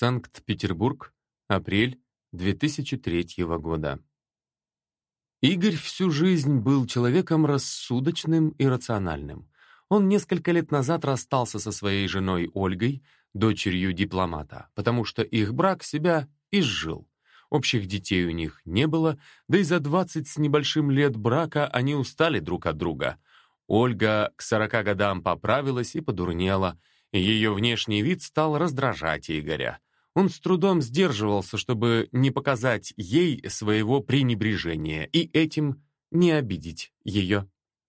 Санкт-Петербург, апрель 2003 года. Игорь всю жизнь был человеком рассудочным и рациональным. Он несколько лет назад расстался со своей женой Ольгой, дочерью дипломата, потому что их брак себя изжил. Общих детей у них не было, да и за 20 с небольшим лет брака они устали друг от друга. Ольга к 40 годам поправилась и подурнела, ее внешний вид стал раздражать Игоря. Он с трудом сдерживался, чтобы не показать ей своего пренебрежения и этим не обидеть ее.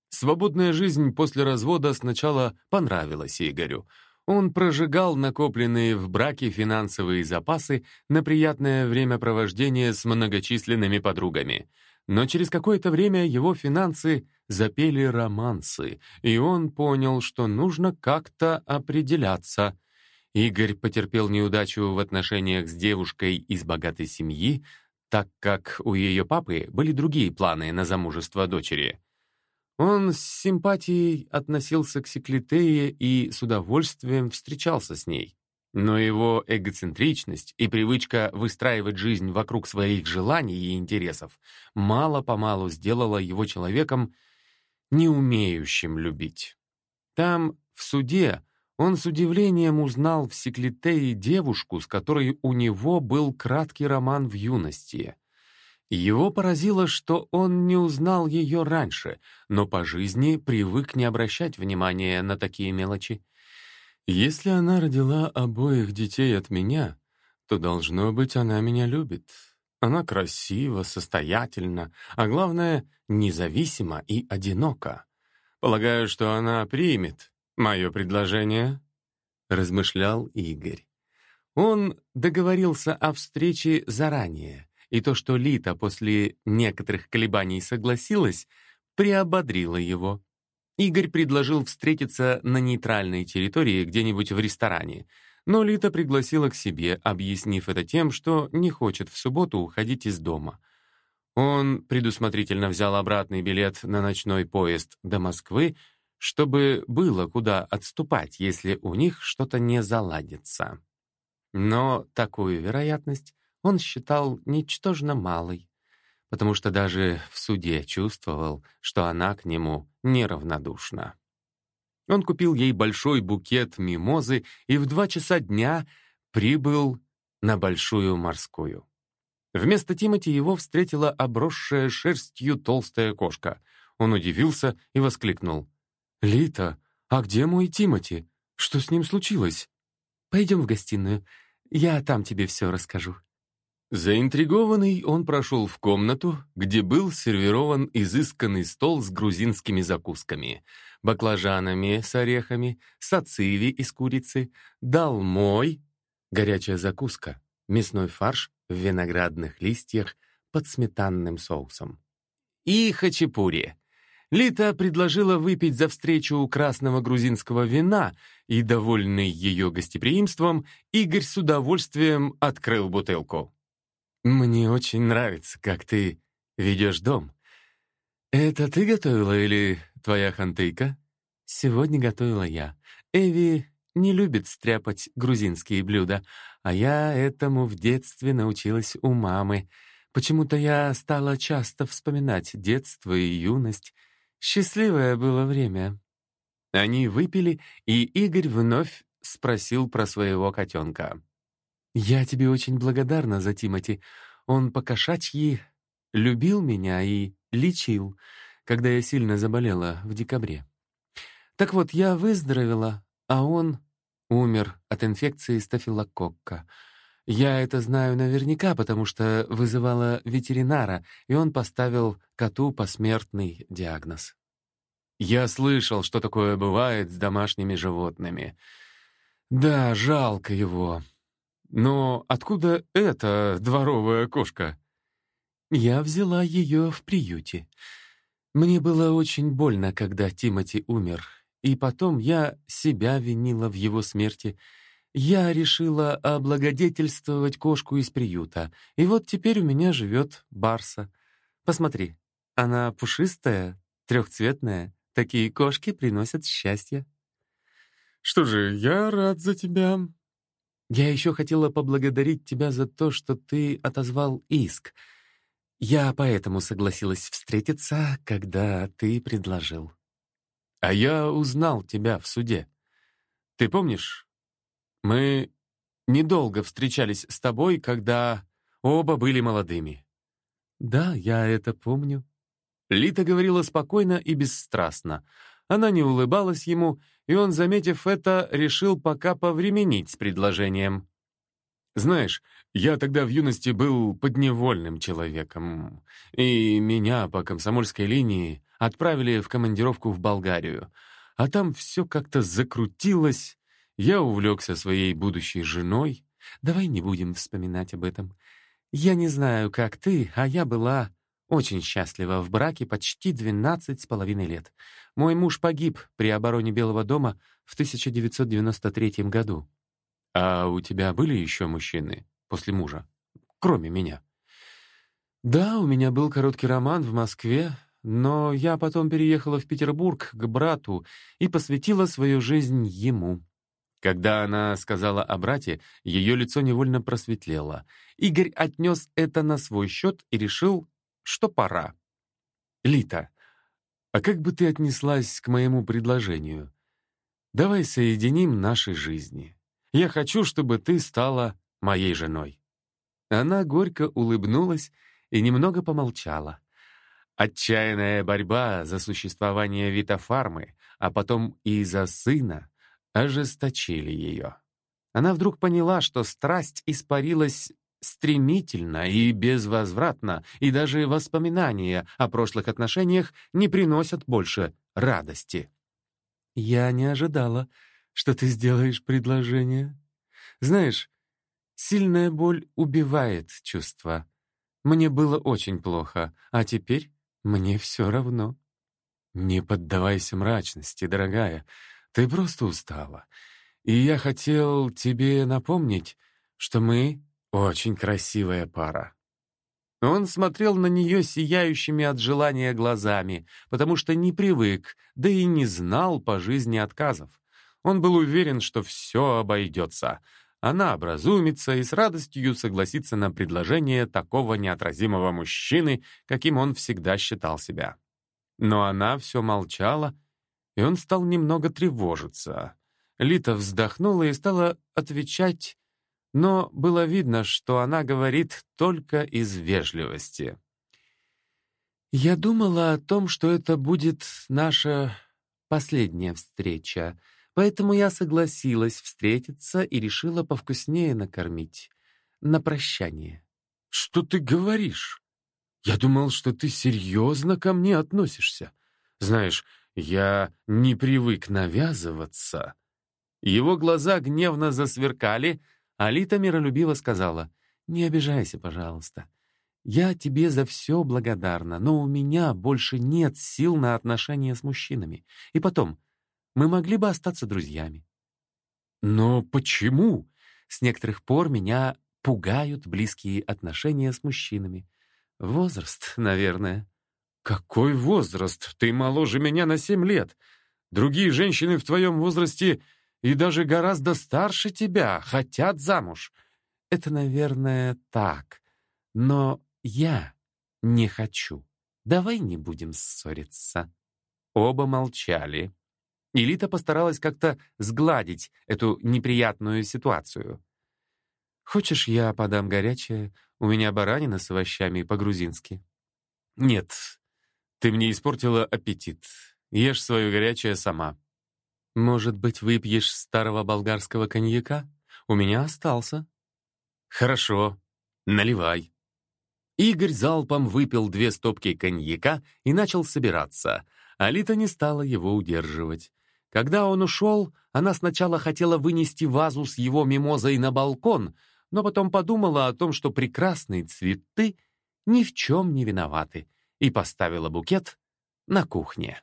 Свободная жизнь после развода сначала понравилась Игорю. Он прожигал накопленные в браке финансовые запасы на приятное времяпровождение с многочисленными подругами. Но через какое-то время его финансы запели романсы, и он понял, что нужно как-то определяться. Игорь потерпел неудачу в отношениях с девушкой из богатой семьи, так как у ее папы были другие планы на замужество дочери. Он с симпатией относился к Секлитее и с удовольствием встречался с ней. Но его эгоцентричность и привычка выстраивать жизнь вокруг своих желаний и интересов мало-помалу сделала его человеком, не умеющим любить. Там, в суде, он с удивлением узнал в Секлитее девушку, с которой у него был краткий роман в юности — его поразило, что он не узнал ее раньше, но по жизни привык не обращать внимания на такие мелочи. Если она родила обоих детей от меня, то, должно быть, она меня любит. Она красива, состоятельна, а главное, независима и одинока. Полагаю, что она примет мое предложение, — размышлял Игорь. Он договорился о встрече заранее, и то, что Лита после некоторых колебаний согласилась, приободрило его. Игорь предложил встретиться на нейтральной территории где-нибудь в ресторане, но Лита пригласила к себе, объяснив это тем, что не хочет в субботу уходить из дома. Он предусмотрительно взял обратный билет на ночной поезд до Москвы, чтобы было куда отступать, если у них что-то не заладится. Но такую вероятность он считал ничтожно малой, потому что даже в суде чувствовал, что она к нему неравнодушна. Он купил ей большой букет мимозы и в два часа дня прибыл на Большую морскую. Вместо Тимати его встретила обросшая шерстью толстая кошка. Он удивился и воскликнул. «Лита, а где мой Тимати? Что с ним случилось?» «Пойдем в гостиную, я там тебе все расскажу». Заинтригованный, он прошел в комнату, где был сервирован изысканный стол с грузинскими закусками, баклажанами с орехами, сациви из курицы, долмой, горячая закуска, мясной фарш в виноградных листьях под сметанным соусом. И хачапури. Лита предложила выпить за встречу красного грузинского вина, и, довольный ее гостеприимством, Игорь с удовольствием открыл бутылку. «Мне очень нравится, как ты ведешь дом. Это ты готовила или твоя хантыйка?» «Сегодня готовила я. Эви не любит стряпать грузинские блюда, а я этому в детстве научилась у мамы. Почему-то я стала часто вспоминать детство и юность. Счастливое было время». Они выпили, и Игорь вновь спросил про своего котенка. «Я тебе очень благодарна за Тимати. Он по-кошачьи любил меня и лечил, когда я сильно заболела в декабре. Так вот, я выздоровела, а он умер от инфекции стафилококка. Я это знаю наверняка, потому что вызывала ветеринара, и он поставил коту посмертный диагноз. Я слышал, что такое бывает с домашними животными. Да, жалко его. Но откуда эта дворовая кошка? Я взяла ее в приюте. Мне было очень больно, когда Тимати умер, и потом я себя винила в его смерти. Я решила облагодетельствовать кошку из приюта, и вот теперь у меня живет Барса. Посмотри, она пушистая, трехцветная. Такие кошки приносят счастье. Что же, я рад за тебя. Я еще хотела поблагодарить тебя за то, что ты отозвал иск. Я поэтому согласилась встретиться, когда ты предложил. А я узнал тебя в суде. Ты помнишь? Мы недолго встречались с тобой, когда оба были молодыми. Да, я это помню. Лита говорила спокойно и бесстрастно. Она не улыбалась ему, и он, заметив это, решил пока повременить с предложением. «Знаешь, я тогда в юности был подневольным человеком, и меня по комсомольской линии отправили в командировку в Болгарию, а там все как-то закрутилось, я увлекся своей будущей женой. Давай не будем вспоминать об этом. Я не знаю, как ты, а я была очень счастлива в браке почти 12 с половиной лет. Мой муж погиб при обороне Белого дома в 1993 году. А у тебя были еще мужчины после мужа, кроме меня? Да, у меня был короткий роман в Москве, но я потом переехала в Петербург к брату и посвятила свою жизнь ему. Когда она сказала о брате, ее лицо невольно просветлело. Игорь отнес это на свой счет и решил, что пора. «Лита, а как бы ты отнеслась к моему предложению? Давай соединим наши жизни. Я хочу, чтобы ты стала моей женой». Она горько улыбнулась и немного помолчала. Отчаянная борьба за существование Витофармы, а потом и за сына, ожесточили ее. Она вдруг поняла, что страсть испарилась стремительно и безвозвратно, и даже воспоминания о прошлых отношениях не приносят больше радости. «Я не ожидала, что ты сделаешь предложение. Знаешь, сильная боль убивает чувства. Мне было очень плохо, а теперь мне все равно». «Не поддавайся мрачности, дорогая. Ты просто устала. И я хотел тебе напомнить, что мы очень красивая пара». Он смотрел на нее сияющими от желания глазами, потому что не привык, да и не знал по жизни отказов. Он был уверен, что все обойдется. Она образумится и с радостью согласится на предложение такого неотразимого мужчины, каким он всегда считал себя. Но она все молчала, и он стал немного тревожиться. Лита вздохнула и стала отвечать, но было видно, что она говорит только из вежливости. «Я думала о том, что это будет наша последняя встреча, поэтому я согласилась встретиться и решила повкуснее накормить. На прощание». «Что ты говоришь? Я думал, что ты серьезно ко мне относишься. Знаешь, я не привык навязываться». Его глаза гневно засверкали, а Лита миролюбиво сказала, «Не обижайся, пожалуйста. Я тебе за все благодарна, но у меня больше нет сил на отношения с мужчинами. И потом, мы могли бы остаться друзьями». «Но почему?» С некоторых пор меня пугают близкие отношения с мужчинами. Возраст, наверное. «Какой возраст? Ты моложе меня на семь лет. Другие женщины в твоем возрасте и даже гораздо старше тебя хотят замуж. Это, наверное, так. Но я не хочу. Давай не будем ссориться». Оба молчали. Элита постаралась как-то сгладить эту неприятную ситуацию. «Хочешь, я подам горячее? У меня баранина с овощами по-грузински». «Нет, ты мне испортила аппетит. Ешь свое горячее сама». «Может быть, выпьешь старого болгарского коньяка? У меня остался». «Хорошо, наливай». Игорь залпом выпил две стопки коньяка и начал собираться. Алита не стала его удерживать. Когда он ушел, она сначала хотела вынести вазу с его мимозой на балкон, но потом подумала о том, что прекрасные цветы ни в чем не виноваты, и поставила букет на кухне.